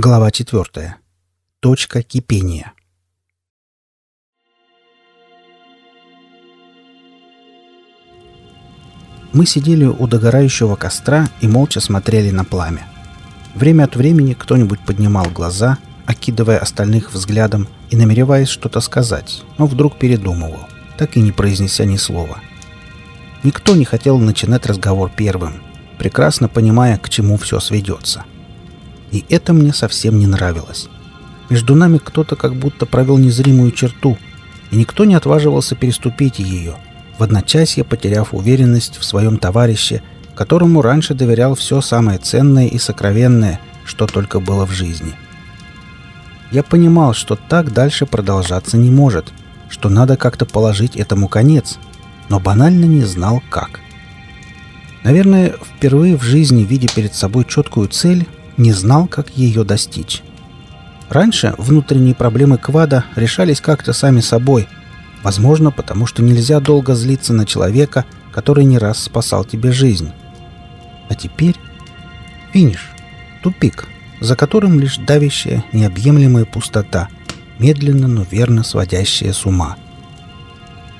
Глава 4. Точка кипения. Мы сидели у догорающего костра и молча смотрели на пламя. Время от времени кто-нибудь поднимал глаза, окидывая остальных взглядом и намереваясь что-то сказать, но вдруг передумывал, так и не произнеся ни слова. Никто не хотел начинать разговор первым, прекрасно понимая, к чему все сведется. — и это мне совсем не нравилось. Между нами кто-то как будто провел незримую черту, и никто не отваживался переступить ее, в одночасье потеряв уверенность в своем товарище, которому раньше доверял все самое ценное и сокровенное, что только было в жизни. Я понимал, что так дальше продолжаться не может, что надо как-то положить этому конец, но банально не знал как. Наверное, впервые в жизни, видя перед собой четкую цель, не знал, как ее достичь. Раньше внутренние проблемы квада решались как-то сами собой, возможно, потому что нельзя долго злиться на человека, который не раз спасал тебе жизнь. А теперь финиш, тупик, за которым лишь давящая, необъемлемая пустота, медленно, но верно сводящая с ума.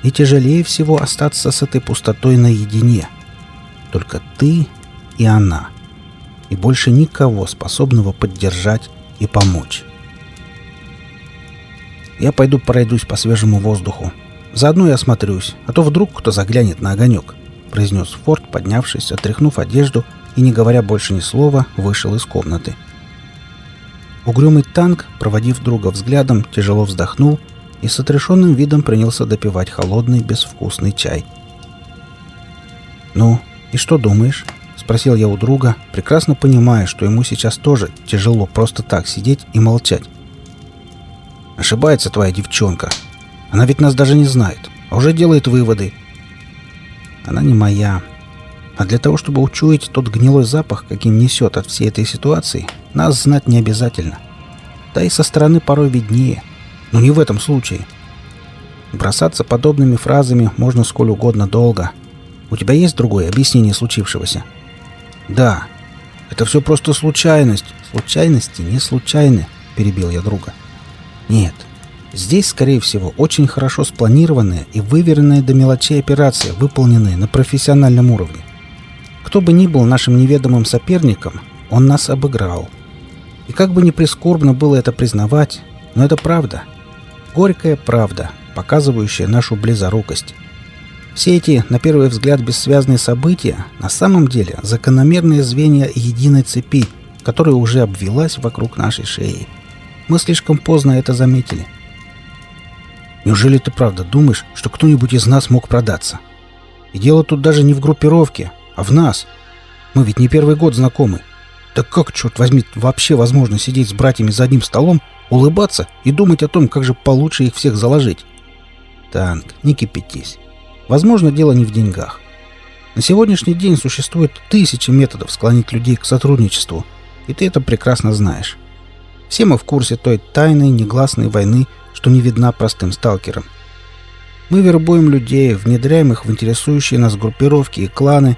И тяжелее всего остаться с этой пустотой наедине. Только ты и она — и больше никого, способного поддержать и помочь. Я пойду пройдусь по свежему воздуху. Заодно и осмотрюсь, а то вдруг кто заглянет на огонек», — произнес Форд, поднявшись, отряхнув одежду и, не говоря больше ни слова, вышел из комнаты. Угрюмый танк, проводив друга взглядом, тяжело вздохнул и с отрешенным видом принялся допивать холодный, безвкусный чай. «Ну, и что думаешь?» Спросил я у друга, прекрасно понимая, что ему сейчас тоже тяжело просто так сидеть и молчать. «Ошибается твоя девчонка. Она ведь нас даже не знает, а уже делает выводы». «Она не моя. А для того, чтобы учуять тот гнилой запах, каким несет от всей этой ситуации, нас знать не обязательно. Да и со стороны порой виднее. Но не в этом случае. Бросаться подобными фразами можно сколь угодно долго. У тебя есть другое объяснение случившегося?» «Да, это все просто случайность. Случайности не случайны», — перебил я друга. «Нет, здесь, скорее всего, очень хорошо спланированная и выверенная до мелочей операция, выполненная на профессиональном уровне. Кто бы ни был нашим неведомым соперником, он нас обыграл. И как бы ни прискорбно было это признавать, но это правда. Горькая правда, показывающая нашу близорукость. Все эти, на первый взгляд, бессвязные события на самом деле закономерные звенья единой цепи, которая уже обвелась вокруг нашей шеи. Мы слишком поздно это заметили. Неужели ты правда думаешь, что кто-нибудь из нас мог продаться? И дело тут даже не в группировке, а в нас. Мы ведь не первый год знакомы. Да как, черт возьми, вообще возможно сидеть с братьями за одним столом, улыбаться и думать о том, как же получше их всех заложить? Танк, не кипятись. Возможно, дело не в деньгах. На сегодняшний день существует тысячи методов склонить людей к сотрудничеству, и ты это прекрасно знаешь. Все мы в курсе той тайной, негласной войны, что не видна простым сталкерам. Мы вербуем людей, внедряем их в интересующие нас группировки и кланы,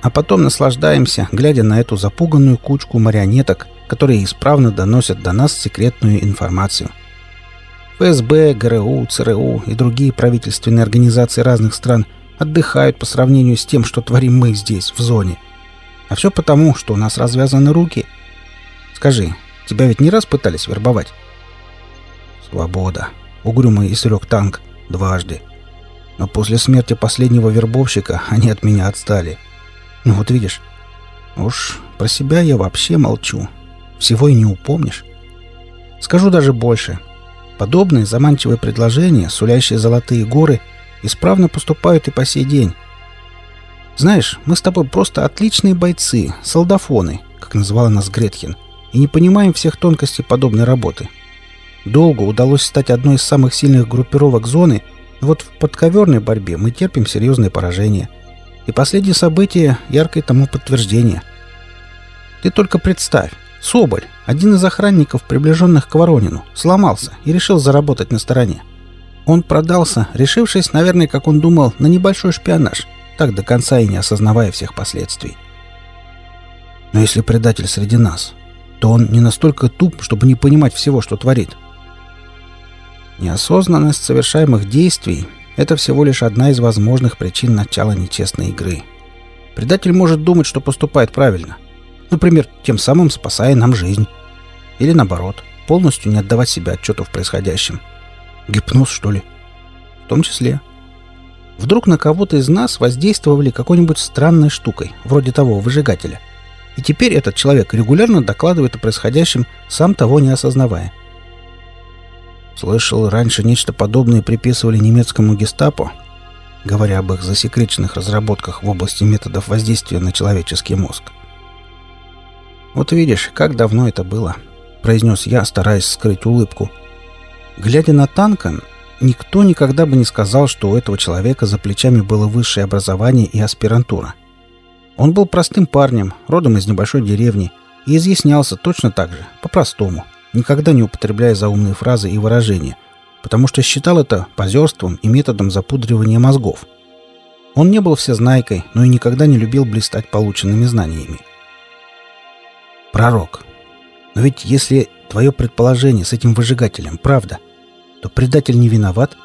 а потом наслаждаемся, глядя на эту запуганную кучку марионеток, которые исправно доносят до нас секретную информацию. ФСБ, ГРУ, ЦРУ и другие правительственные организации разных стран отдыхают по сравнению с тем, что творим мы здесь, в зоне. А все потому, что у нас развязаны руки. Скажи, тебя ведь не раз пытались вербовать? Свобода. Угрюмо изрек танк дважды. Но после смерти последнего вербовщика они от меня отстали. Ну вот видишь, уж про себя я вообще молчу. Всего и не упомнишь. Скажу даже больше — Подобные заманчивые предложения, сулящие золотые горы, исправно поступают и по сей день. Знаешь, мы с тобой просто отличные бойцы, солдафоны, как называла нас Гретхен, и не понимаем всех тонкостей подобной работы. Долго удалось стать одной из самых сильных группировок зоны, но вот в подковерной борьбе мы терпим серьезные поражения. И последние события — яркое тому подтверждение. Ты только представь, Соболь, один из охранников, приближенных к Воронину, сломался и решил заработать на стороне. Он продался, решившись, наверное, как он думал, на небольшой шпионаж, так до конца и не осознавая всех последствий. Но если предатель среди нас, то он не настолько туп, чтобы не понимать всего, что творит. Неосознанность совершаемых действий – это всего лишь одна из возможных причин начала нечестной игры. Предатель может думать, что поступает правильно. Например, тем самым спасая нам жизнь. Или наоборот, полностью не отдавать себе отчету в происходящем. Гипноз, что ли? В том числе. Вдруг на кого-то из нас воздействовали какой-нибудь странной штукой, вроде того выжигателя. И теперь этот человек регулярно докладывает о происходящем, сам того не осознавая. Слышал, раньше нечто подобное приписывали немецкому гестапо, говоря об их засекреченных разработках в области методов воздействия на человеческий мозг. «Вот видишь, как давно это было», — произнес я, стараясь скрыть улыбку. Глядя на Танка, Никто никогда бы не сказал, что у этого человека за плечами было высшее образование и аспирантура. Он был простым парнем, родом из небольшой деревни, и изъяснялся точно так же, по-простому, никогда не употребляя заумные фразы и выражения, потому что считал это позерством и методом запудривания мозгов. Он не был всезнайкой, но и никогда не любил блистать полученными знаниями. Пророк. Но ведь если твое предположение с этим выжигателем правда – то предатель не виноват.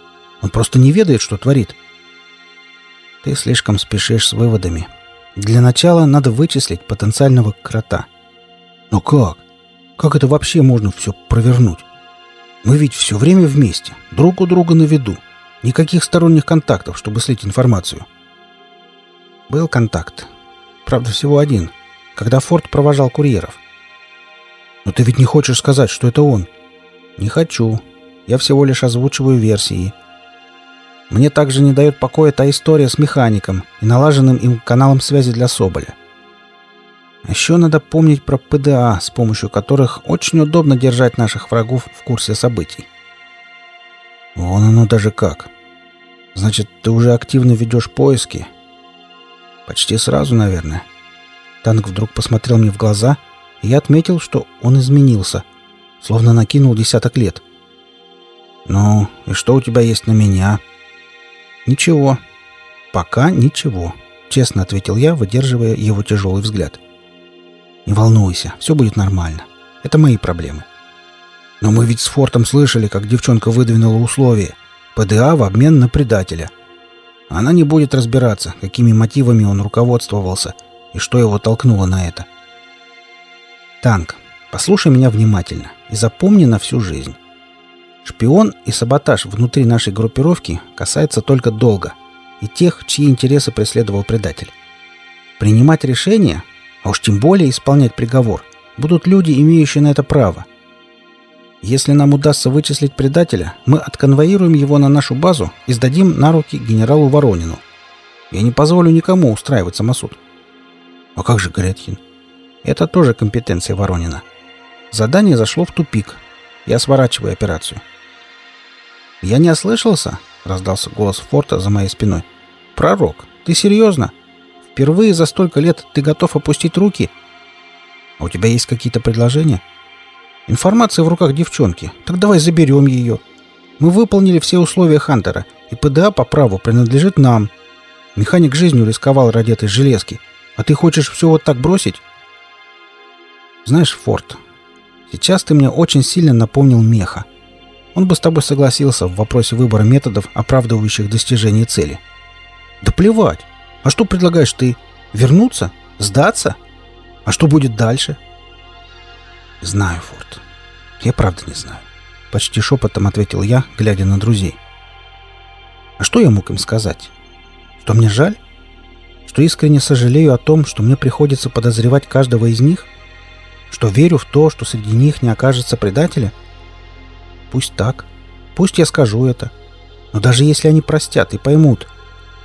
Он просто не ведает, что творит. Ты слишком спешишь с выводами. Для начала надо вычислить потенциального крота. Но как? Как это вообще можно все провернуть? Мы ведь все время вместе, друг у друга на виду. Никаких сторонних контактов, чтобы слить информацию. Был контакт. Правда, всего один. Когда Форд провожал курьеров. Но ты ведь не хочешь сказать, что это он? Не хочу. Я всего лишь озвучиваю версии. Мне также не дает покоя та история с механиком и налаженным им каналом связи для Соболя. Еще надо помнить про ПДА, с помощью которых очень удобно держать наших врагов в курсе событий. Вон оно даже как. Значит, ты уже активно ведешь поиски? Почти сразу, наверное. Танк вдруг посмотрел мне в глаза, и я отметил, что он изменился, словно накинул десяток лет. «Ну, и что у тебя есть на меня?» «Ничего. Пока ничего», — честно ответил я, выдерживая его тяжелый взгляд. «Не волнуйся, все будет нормально. Это мои проблемы». «Но мы ведь с Фортом слышали, как девчонка выдвинула условия. ПДА в обмен на предателя. Она не будет разбираться, какими мотивами он руководствовался и что его толкнуло на это. Танк, послушай меня внимательно и запомни на всю жизнь. Шпион и саботаж внутри нашей группировки касается только долга и тех, чьи интересы преследовал предатель. Принимать решения, а уж тем более исполнять приговор, будут люди, имеющие на это право. Если нам удастся вычислить предателя, мы отконвоируем его на нашу базу и сдадим на руки генералу Воронину. Я не позволю никому устраивать самосуд. А как же Горятхин? Это тоже компетенция Воронина. Задание зашло в тупик. Я сворачиваю операцию. «Я не ослышался?» — раздался голос Форта за моей спиной. «Пророк, ты серьезно? Впервые за столько лет ты готов опустить руки? А у тебя есть какие-то предложения?» «Информация в руках девчонки. Так давай заберем ее. Мы выполнили все условия Хантера, и ПДА по праву принадлежит нам. Механик жизнью рисковал ради этой железки. А ты хочешь все вот так бросить?» «Знаешь, Форд, сейчас ты мне очень сильно напомнил меха. Он бы с тобой согласился в вопросе выбора методов, оправдывающих достижение цели. Да плевать. А что предлагаешь ты? Вернуться? Сдаться? А что будет дальше? Знаю, Форд. Я правда не знаю. Почти шепотом ответил я, глядя на друзей. А что я мог им сказать? Что мне жаль? Что искренне сожалею о том, что мне приходится подозревать каждого из них? Что верю в то, что среди них не окажется предателя? — Пусть так. Пусть я скажу это. Но даже если они простят и поймут,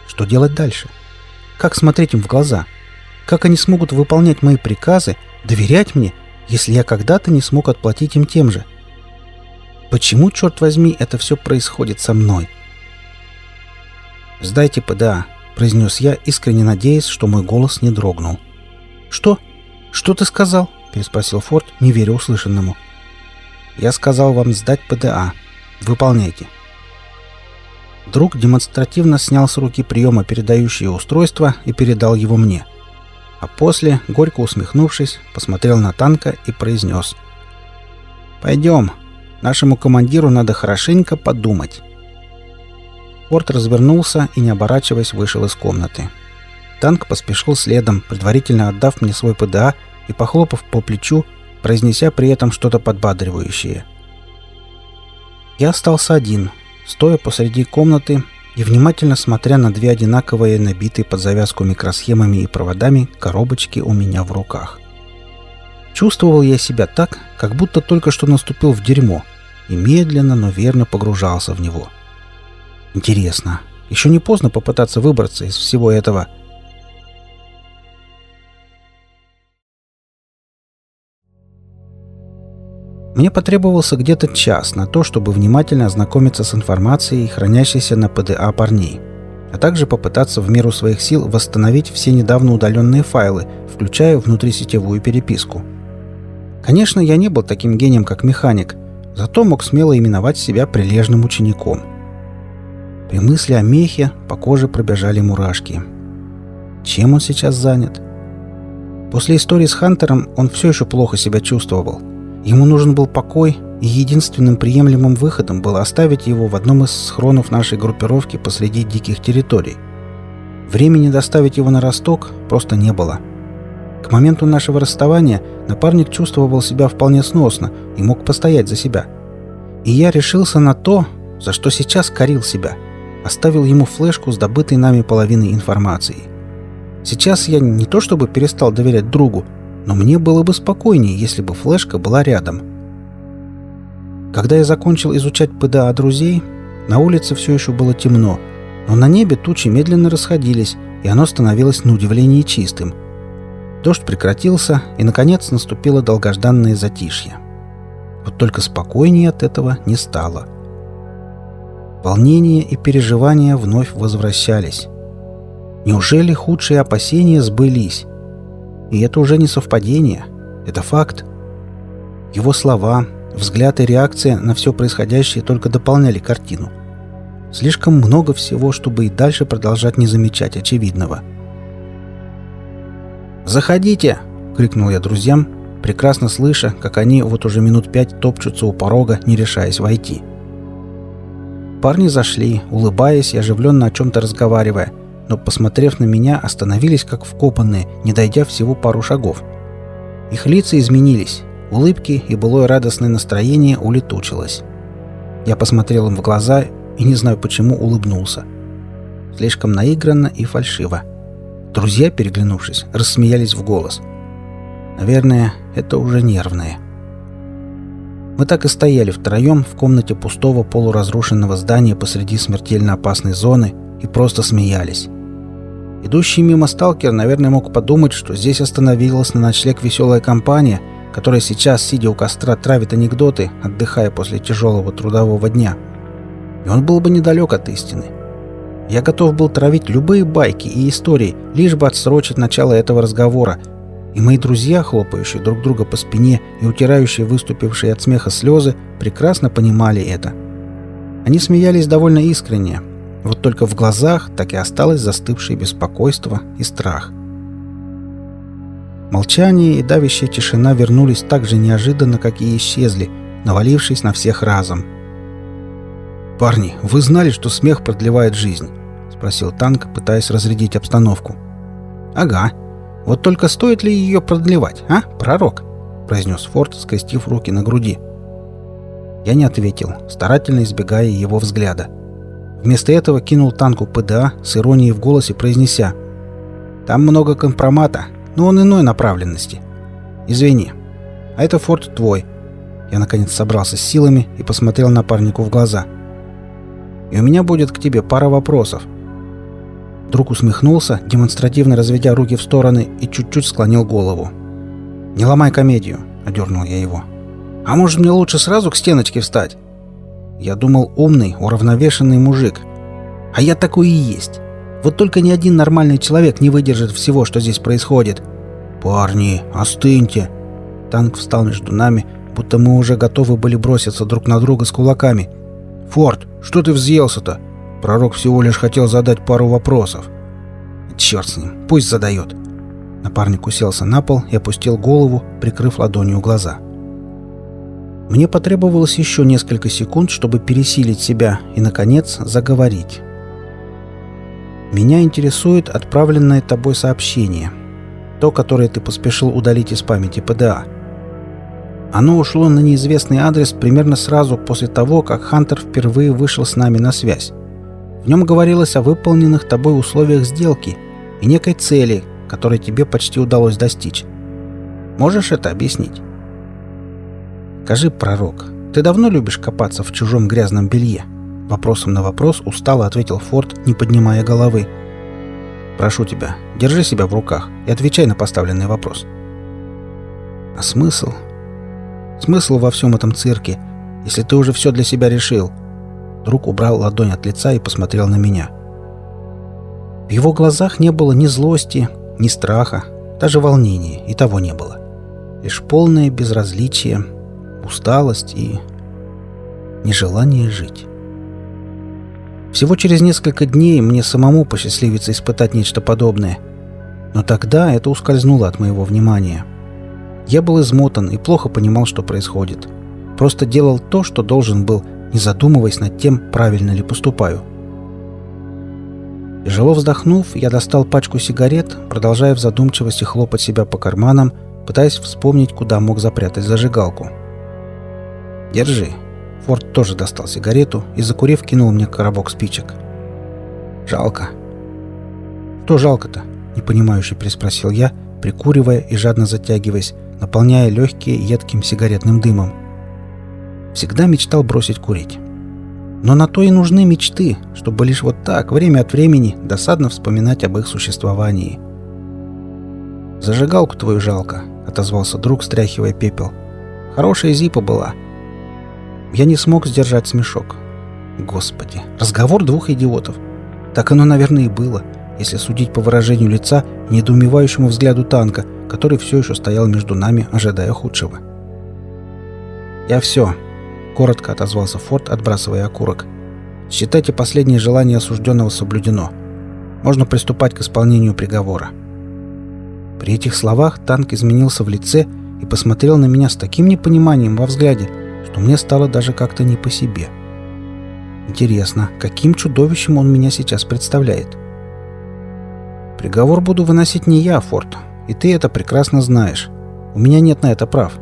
что делать дальше? Как смотреть им в глаза? Как они смогут выполнять мои приказы, доверять мне, если я когда-то не смог отплатить им тем же? Почему, черт возьми, это все происходит со мной? «Сдайте ПДА», — произнес я, искренне надеясь, что мой голос не дрогнул. «Что? Что ты сказал?» — переспросил Форд, не веря услышанному. — я сказал вам сдать ПДА. Выполняйте. Друг демонстративно снял с руки приема передающее устройство и передал его мне. А после, горько усмехнувшись, посмотрел на танка и произнес. «Пойдем. Нашему командиру надо хорошенько подумать». Форд развернулся и, не оборачиваясь, вышел из комнаты. Танк поспешил следом, предварительно отдав мне свой ПДА и, похлопав по плечу, произнеся при этом что-то подбадривающее. Я остался один, стоя посреди комнаты и внимательно смотря на две одинаковые, набитые под завязку микросхемами и проводами, коробочки у меня в руках. Чувствовал я себя так, как будто только что наступил в дерьмо и медленно, но верно погружался в него. Интересно, еще не поздно попытаться выбраться из всего этого – Мне потребовался где-то час на то, чтобы внимательно ознакомиться с информацией, хранящейся на ПДА парней, а также попытаться в меру своих сил восстановить все недавно удаленные файлы, включая внутрисетевую переписку. Конечно, я не был таким гением, как механик, зато мог смело именовать себя прилежным учеником. При мысли о мехе по коже пробежали мурашки. Чем он сейчас занят? После истории с Хантером он все еще плохо себя чувствовал – Ему нужен был покой, и единственным приемлемым выходом было оставить его в одном из схронов нашей группировки посреди диких территорий. Времени доставить его на Росток просто не было. К моменту нашего расставания напарник чувствовал себя вполне сносно и мог постоять за себя. И я решился на то, за что сейчас корил себя. Оставил ему флешку с добытой нами половиной информации. Сейчас я не то чтобы перестал доверять другу, но мне было бы спокойнее, если бы флешка была рядом. Когда я закончил изучать ПДА друзей, на улице все еще было темно, но на небе тучи медленно расходились, и оно становилось на удивление чистым. Дождь прекратился, и, наконец, наступило долгожданное затишье. Вот только спокойнее от этого не стало. Волнение и переживания вновь возвращались. Неужели худшие опасения сбылись? И это уже не совпадение, это факт. Его слова, взгляд и реакция на все происходящее только дополняли картину. Слишком много всего, чтобы и дальше продолжать не замечать очевидного. «Заходите!» — крикнул я друзьям, прекрасно слыша, как они вот уже минут пять топчутся у порога, не решаясь войти. Парни зашли, улыбаясь и оживленно о чем-то разговаривая, но, посмотрев на меня, остановились как вкопанные, не дойдя всего пару шагов. Их лица изменились, улыбки и былое радостное настроение улетучилось. Я посмотрел им в глаза и, не знаю почему, улыбнулся. Слишком наигранно и фальшиво. Друзья, переглянувшись, рассмеялись в голос. Наверное, это уже нервное. Мы так и стояли втроем в комнате пустого полуразрушенного здания посреди смертельно опасной зоны и просто смеялись. Идущий мимо сталкер, наверное, мог подумать, что здесь остановилась на ночлег веселая компания, которая сейчас, сидя у костра, травит анекдоты, отдыхая после тяжелого трудового дня. И он был бы недалек от истины. Я готов был травить любые байки и истории, лишь бы отсрочить начало этого разговора, и мои друзья, хлопающие друг друга по спине и утирающие выступившие от смеха слезы, прекрасно понимали это. Они смеялись довольно искренне, вот только в глазах так и осталось застывшее беспокойство и страх. Молчание и давящая тишина вернулись так же неожиданно, как и исчезли, навалившись на всех разом. «Парни, вы знали, что смех продлевает жизнь?» — спросил Танк, пытаясь разрядить обстановку. «Ага. Вот только стоит ли ее продлевать, а, пророк?» — произнес Форд, скрестив руки на груди. Я не ответил, старательно избегая его взгляда. — Вместо этого кинул танку ПДА с иронией в голосе, произнеся «Там много компромата, но он иной направленности. Извини. А это форт твой». Я, наконец, собрался с силами и посмотрел напарнику в глаза. «И у меня будет к тебе пара вопросов». Друг усмехнулся, демонстративно разведя руки в стороны и чуть-чуть склонил голову. «Не ломай комедию», — одернул я его. «А может, мне лучше сразу к стеночке встать?» Я думал, умный, уравновешенный мужик. А я такой и есть. Вот только ни один нормальный человек не выдержит всего, что здесь происходит. «Парни, остыньте!» Танк встал между нами, будто мы уже готовы были броситься друг на друга с кулаками. «Форд, что ты взъелся-то?» Пророк всего лишь хотел задать пару вопросов. Черт с ним, пусть задает. Напарник уселся на пол и опустил голову, прикрыв ладонью глаза. Мне потребовалось еще несколько секунд, чтобы пересилить себя и, наконец, заговорить. «Меня интересует отправленное тобой сообщение. То, которое ты поспешил удалить из памяти ПДА. Оно ушло на неизвестный адрес примерно сразу после того, как Хантер впервые вышел с нами на связь. В нем говорилось о выполненных тобой условиях сделки и некой цели, которой тебе почти удалось достичь. Можешь это объяснить? Скажи, пророк, ты давно любишь копаться в чужом грязном белье? Вопросом на вопрос устало ответил Форд, не поднимая головы. Прошу тебя, держи себя в руках и отвечай на поставленный вопрос. А смысл? Смысл во всем этом цирке, если ты уже все для себя решил? Друг убрал ладонь от лица и посмотрел на меня. В его глазах не было ни злости, ни страха, даже волнения, и того не было. Лишь полное безразличие, усталость и нежелание жить. Всего через несколько дней мне самому посчастливится испытать нечто подобное. Но тогда это ускользнуло от моего внимания. Я был измотан и плохо понимал, что происходит. Просто делал то, что должен был, не задумываясь над тем, правильно ли поступаю. Тяжело вздохнув, я достал пачку сигарет, продолжая в задумчивости хлопать себя по карманам, пытаясь вспомнить, куда мог запрятать зажигалку. «Держи». Форд тоже достал сигарету и, закурив, кинул мне коробок спичек. «Жалко». «Что жалко-то?» — непонимающе приспросил я, прикуривая и жадно затягиваясь, наполняя легкие едким сигаретным дымом. Всегда мечтал бросить курить. Но на то и нужны мечты, чтобы лишь вот так, время от времени, досадно вспоминать об их существовании. «Зажигалку твою жалко», — отозвался друг, стряхивая пепел. «Хорошая зипа была». Я не смог сдержать смешок. Господи, разговор двух идиотов. Так оно, наверное, и было, если судить по выражению лица и недоумевающему взгляду танка, который все еще стоял между нами, ожидая худшего. «Я все», Коротко отозвался Форд, отбрасывая окурок. «Считайте последнее желание осужденного соблюдено. Можно приступать к исполнению приговора». При этих словах танк изменился в лице и посмотрел на меня с таким непониманием во взгляде, что мне стало даже как-то не по себе. Интересно, каким чудовищем он меня сейчас представляет? Приговор буду выносить не я, Форд, и ты это прекрасно знаешь. У меня нет на это прав.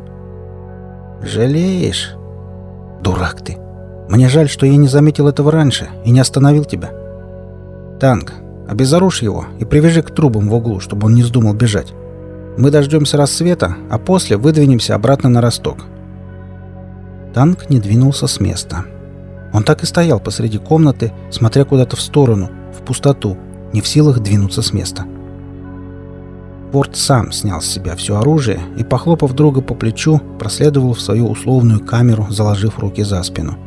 Жалеешь? Дурак ты. Мне жаль, что я не заметил этого раньше и не остановил тебя. Танк, обезоружь его и привяжи к трубам в углу, чтобы он не вздумал бежать. Мы дождемся рассвета, а после выдвинемся обратно на росток. Танк не двинулся с места. Он так и стоял посреди комнаты, смотря куда-то в сторону, в пустоту, не в силах двинуться с места. — Порт сам снял с себя все оружие и, похлопав друга по плечу, проследовал в свою условную камеру, заложив руки за спину.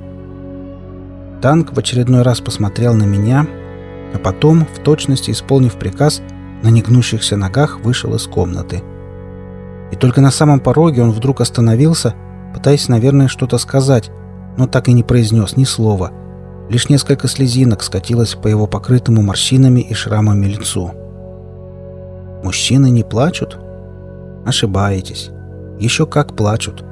Танк в очередной раз посмотрел на меня, а потом, в точности исполнив приказ, на негнущихся ногах вышел из комнаты. И только на самом пороге он вдруг остановился, пытаясь, наверное, что-то сказать, но так и не произнес ни слова. Лишь несколько слезинок скатилось по его покрытому морщинами и шрамами лицу. Мужчины не плачут? Ошибаетесь. Еще как плачут.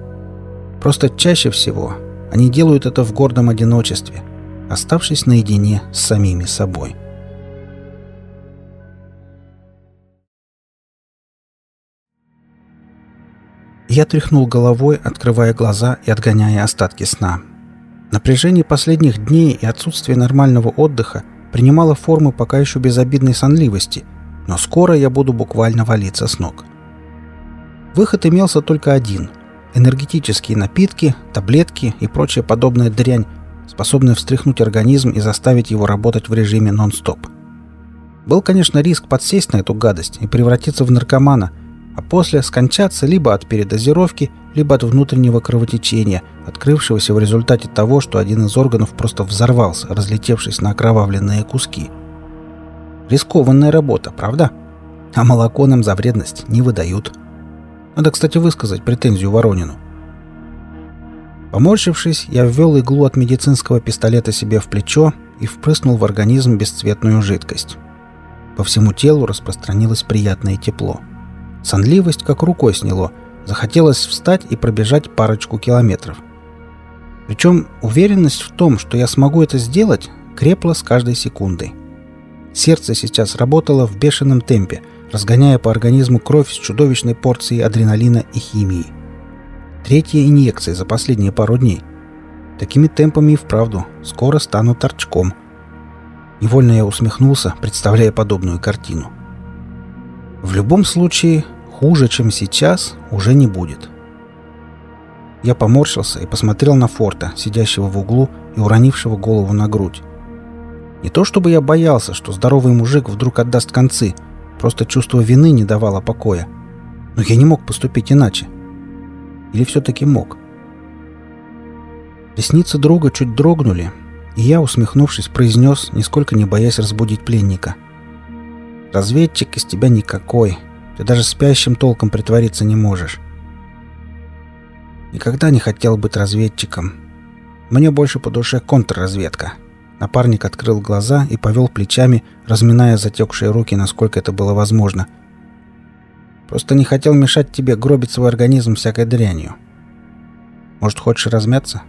Просто чаще всего они делают это в гордом одиночестве, оставшись наедине с самими собой. Я тряхнул головой, открывая глаза и отгоняя остатки сна. Напряжение последних дней и отсутствие нормального отдыха принимало формы пока еще безобидной сонливости – но скоро я буду буквально валиться с ног. Выход имелся только один – энергетические напитки, таблетки и прочая подобная дрянь, способная встряхнуть организм и заставить его работать в режиме нон-стоп. Был, конечно, риск подсесть на эту гадость и превратиться в наркомана, а после скончаться либо от передозировки, либо от внутреннего кровотечения, открывшегося в результате того, что один из органов просто взорвался, разлетевшись на окровавленные куски – Рискованная работа, правда? А молоко нам за вредность не выдают. Надо, кстати, высказать претензию Воронину. Поморщившись, я ввел иглу от медицинского пистолета себе в плечо и впрыснул в организм бесцветную жидкость. По всему телу распространилось приятное тепло. Сонливость как рукой сняло. Захотелось встать и пробежать парочку километров. Причем уверенность в том, что я смогу это сделать, крепла с каждой секундой. Сердце сейчас работало в бешеном темпе, разгоняя по организму кровь с чудовищной порцией адреналина и химии. Третья инъекция за последние пару дней. Такими темпами и вправду скоро стану торчком. Невольно я усмехнулся, представляя подобную картину. В любом случае, хуже, чем сейчас, уже не будет. Я поморщился и посмотрел на Форта, сидящего в углу и уронившего голову на грудь. Не то чтобы я боялся, что здоровый мужик вдруг отдаст концы, просто чувство вины не давало покоя. Но я не мог поступить иначе. Или все-таки мог? Ресницы друга чуть дрогнули, и я, усмехнувшись, произнес, нисколько не боясь разбудить пленника. «Разведчик из тебя никакой. Ты даже спящим толком притвориться не можешь. Никогда не хотел быть разведчиком. Мне больше по душе контрразведка». Напарник открыл глаза и повел плечами, разминая затекшие руки, насколько это было возможно. «Просто не хотел мешать тебе гробить свой организм всякой дрянью. Может, хочешь размяться?»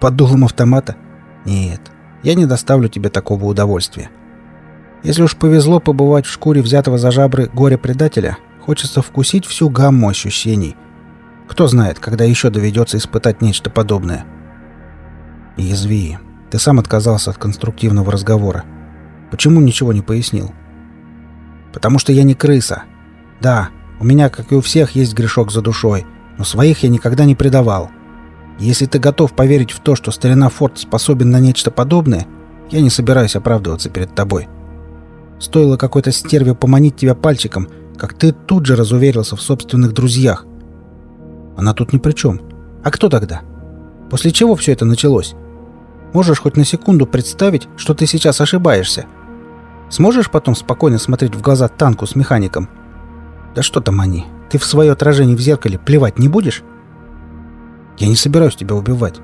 Под дулом автомата? Нет, я не доставлю тебе такого удовольствия. Если уж повезло побывать в шкуре взятого за жабры горе-предателя, хочется вкусить всю гамму ощущений. Кто знает, когда еще доведется испытать нечто подобное. Язви. Ты сам отказался от конструктивного разговора. Почему ничего не пояснил? Потому что я не крыса. Да, у меня, как и у всех, есть грешок за душой, но своих я никогда не предавал. Если ты готов поверить в то, что старина Форд способен на нечто подобное, я не собираюсь оправдываться перед тобой. Стоило какой-то стерве поманить тебя пальчиком, как ты тут же разуверился в собственных друзьях. Она тут ни при чем. А кто тогда? После чего все это началось? Можешь хоть на секунду представить, что ты сейчас ошибаешься? Сможешь потом спокойно смотреть в глаза танку с механиком? Да что там они? Ты в свое отражение в зеркале плевать не будешь? Я не собираюсь тебя убивать.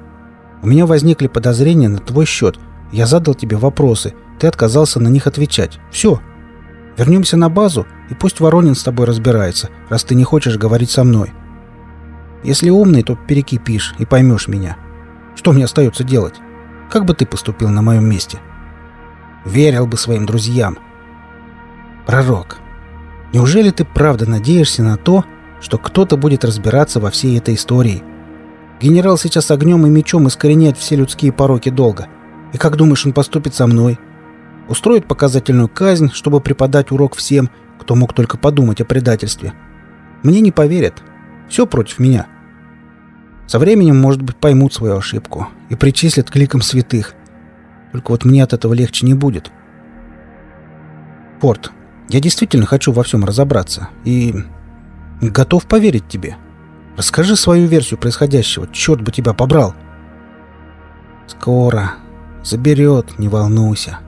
У меня возникли подозрения на твой счет. Я задал тебе вопросы. Ты отказался на них отвечать. Все. Вернемся на базу, и пусть Воронин с тобой разбирается, раз ты не хочешь говорить со мной. Если умный, то перекипишь и поймешь меня. Что мне остается делать? Как бы ты поступил на моем месте? Верил бы своим друзьям. Пророк, неужели ты правда надеешься на то, что кто-то будет разбираться во всей этой истории?» Генерал сейчас огнем и мечом искореняет все людские пороки долго. И как думаешь, он поступит со мной? Устроит показательную казнь, чтобы преподать урок всем, кто мог только подумать о предательстве. Мне не поверят. Все против меня. Со временем, может быть, поймут свою ошибку и причислят к ликам святых. Только вот мне от этого легче не будет. Порт, я действительно хочу во всем разобраться и готов поверить тебе. Расскажи свою версию происходящего. Черт бы тебя побрал. Скоро. Заберет, не волнуйся.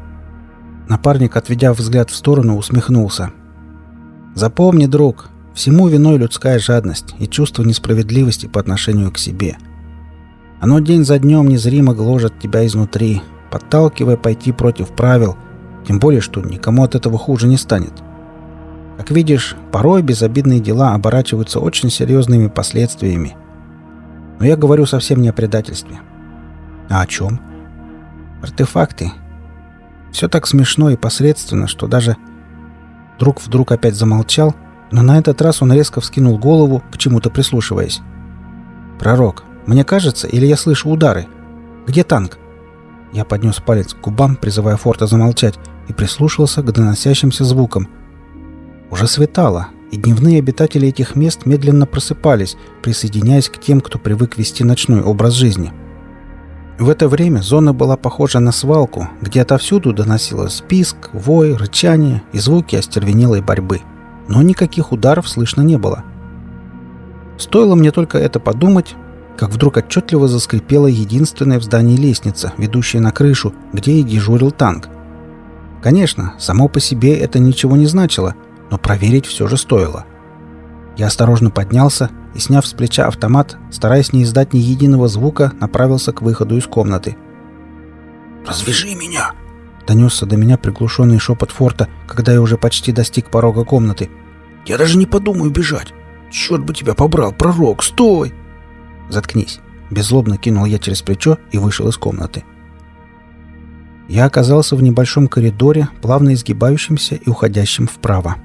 Напарник, отведя взгляд в сторону, усмехнулся. Запомни, друг, всему виной людская жадность и чувство несправедливости по отношению к себе. Оно день за днем незримо гложет тебя изнутри, подталкивая пойти против правил, тем более, что никому от этого хуже не станет. Как видишь, порой безобидные дела оборачиваются очень серьезными последствиями. Но я говорю совсем не о предательстве. А о чем? Артефакты. Все так смешно и посредственно, что даже... Друг вдруг опять замолчал, но на этот раз он резко вскинул голову, к чему-то прислушиваясь. «Пророк, мне кажется, или я слышу удары? Где танк?» Я поднес палец к губам, призывая Форта замолчать, и прислушался к доносящимся звукам – уже светало, и дневные обитатели этих мест медленно просыпались, присоединяясь к тем, кто привык вести ночной образ жизни. В это время зона была похожа на свалку, где отовсюду доносилось писк, вой, рычание и звуки остервенелой борьбы. Но никаких ударов слышно не было. Стоило мне только это подумать, как вдруг отчетливо заскрипела единственная в здании лестница, ведущая на крышу, где и дежурил танк. Конечно, само по себе это ничего не значило – но проверить все же стоило. Я осторожно поднялся и, сняв с плеча автомат, стараясь не издать ни единого звука, направился к выходу из комнаты. «Развяжи меня!» — донесся до меня приглушенный шепот форта, когда я уже почти достиг порога комнаты. Я даже не подумаю бежать. Черт бы тебя побрал, пророк, стой!» «Заткнись!» — беззлобно кинул я через плечо и вышел из комнаты. Я оказался в небольшом коридоре, плавно изгибающемся и уходящем вправо.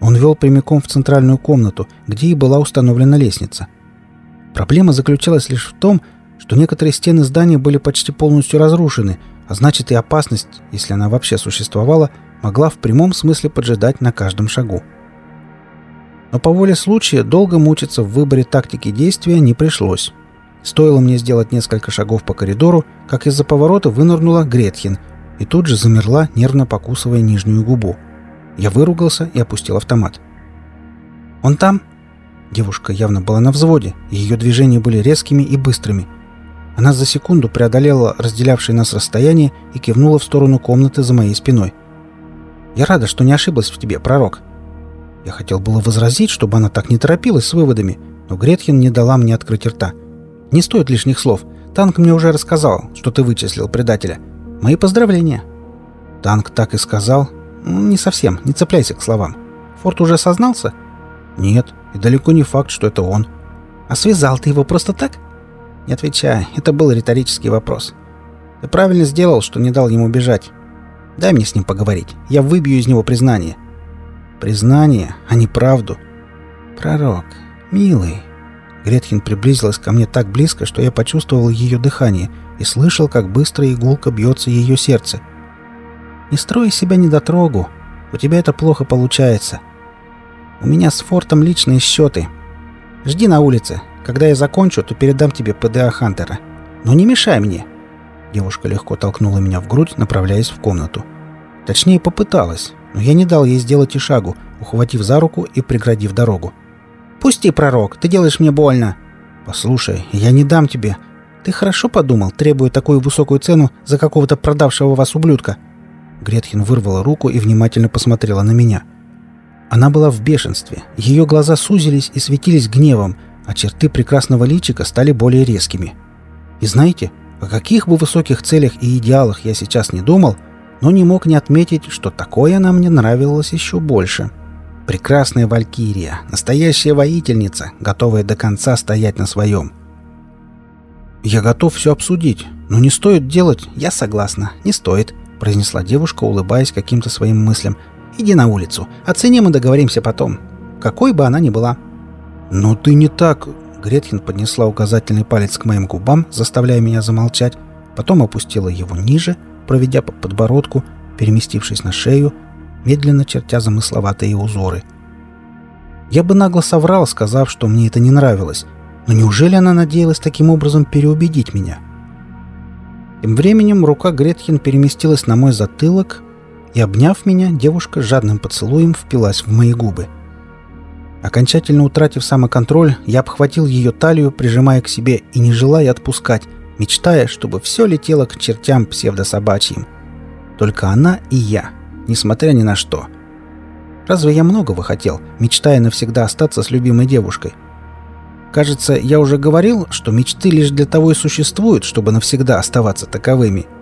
Он вел прямиком в центральную комнату, где и была установлена лестница. Проблема заключалась лишь в том, что некоторые стены здания были почти полностью разрушены, а значит и опасность, если она вообще существовала, могла в прямом смысле поджидать на каждом шагу. Но по воле случая долго мучиться в выборе тактики действия не пришлось. Стоило мне сделать несколько шагов по коридору, как из-за поворота вынырнула Гретхен и тут же замерла, нервно покусывая нижнюю губу. Я выругался и опустил автомат. «Он там?» Девушка явно была на взводе, ее движения были резкими и быстрыми. Она за секунду преодолела разделявшее нас расстояние и кивнула в сторону комнаты за моей спиной. «Я рада, что не ошиблась в тебе, пророк». Я хотел было возразить, чтобы она так не торопилась с выводами, но Гретхен не дала мне открыть рта. «Не стоит лишних слов. Танк мне уже рассказал, что ты вычислил предателя. Мои поздравления». Танк так и сказал, «Не совсем, не цепляйся к словам. Форд уже сознался?» «Нет, и далеко не факт, что это он». «А связал ты его просто так?» «Не отвечай, это был риторический вопрос. Ты правильно сделал, что не дал ему бежать. Дай мне с ним поговорить, я выбью из него признание». «Признание, а не правду». «Пророк, милый». Гретхен приблизилась ко мне так близко, что я почувствовал ее дыхание и слышал, как быстро и гулко бьется ее сердце. Не строй себя недотрогу. У тебя это плохо получается. У меня с Фортом личные счеты. Жди на улице. Когда я закончу, то передам тебе ПДА Хантера. Но не мешай мне. Девушка легко толкнула меня в грудь, направляясь в комнату. Точнее, попыталась, но я не дал ей сделать и шагу, ухватив за руку и преградив дорогу. «Пусти, пророк, ты делаешь мне больно!» «Послушай, я не дам тебе. Ты хорошо подумал, требуя такую высокую цену за какого-то продавшего вас ублюдка?» Гретхен вырвала руку и внимательно посмотрела на меня. Она была в бешенстве. Ее глаза сузились и светились гневом, а черты прекрасного личика стали более резкими. И знаете, о каких бы высоких целях и идеалах я сейчас не думал, но не мог не отметить, что такое она мне нравилось еще больше. Прекрасная валькирия, настоящая воительница, готовая до конца стоять на своем. «Я готов все обсудить, но не стоит делать...» «Я согласна, не стоит», — произнесла девушка, улыбаясь каким-то своим мыслям. «Иди на улицу. Оценим и договоримся потом. Какой бы она ни была». «Но ты не так...» Гретхен поднесла указательный палец к моим губам, заставляя меня замолчать, потом опустила его ниже, проведя по подбородку, переместившись на шею, медленно чертя замысловатые узоры. Я бы нагло соврал, сказав, что мне это не нравилось, но неужели она надеялась таким образом переубедить меня?» Тем временем рука Гретхен переместилась на мой затылок, и, обняв меня, девушка жадным поцелуем впилась в мои губы. Окончательно утратив самоконтроль, я обхватил ее талию, прижимая к себе и не желая отпускать, мечтая, чтобы все летело к чертям псевдособачьим. Только она и я, несмотря ни на что. Разве я многого хотел, мечтая навсегда остаться с любимой девушкой? Кажется, я уже говорил, что мечты лишь для того и существуют, чтобы навсегда оставаться таковыми –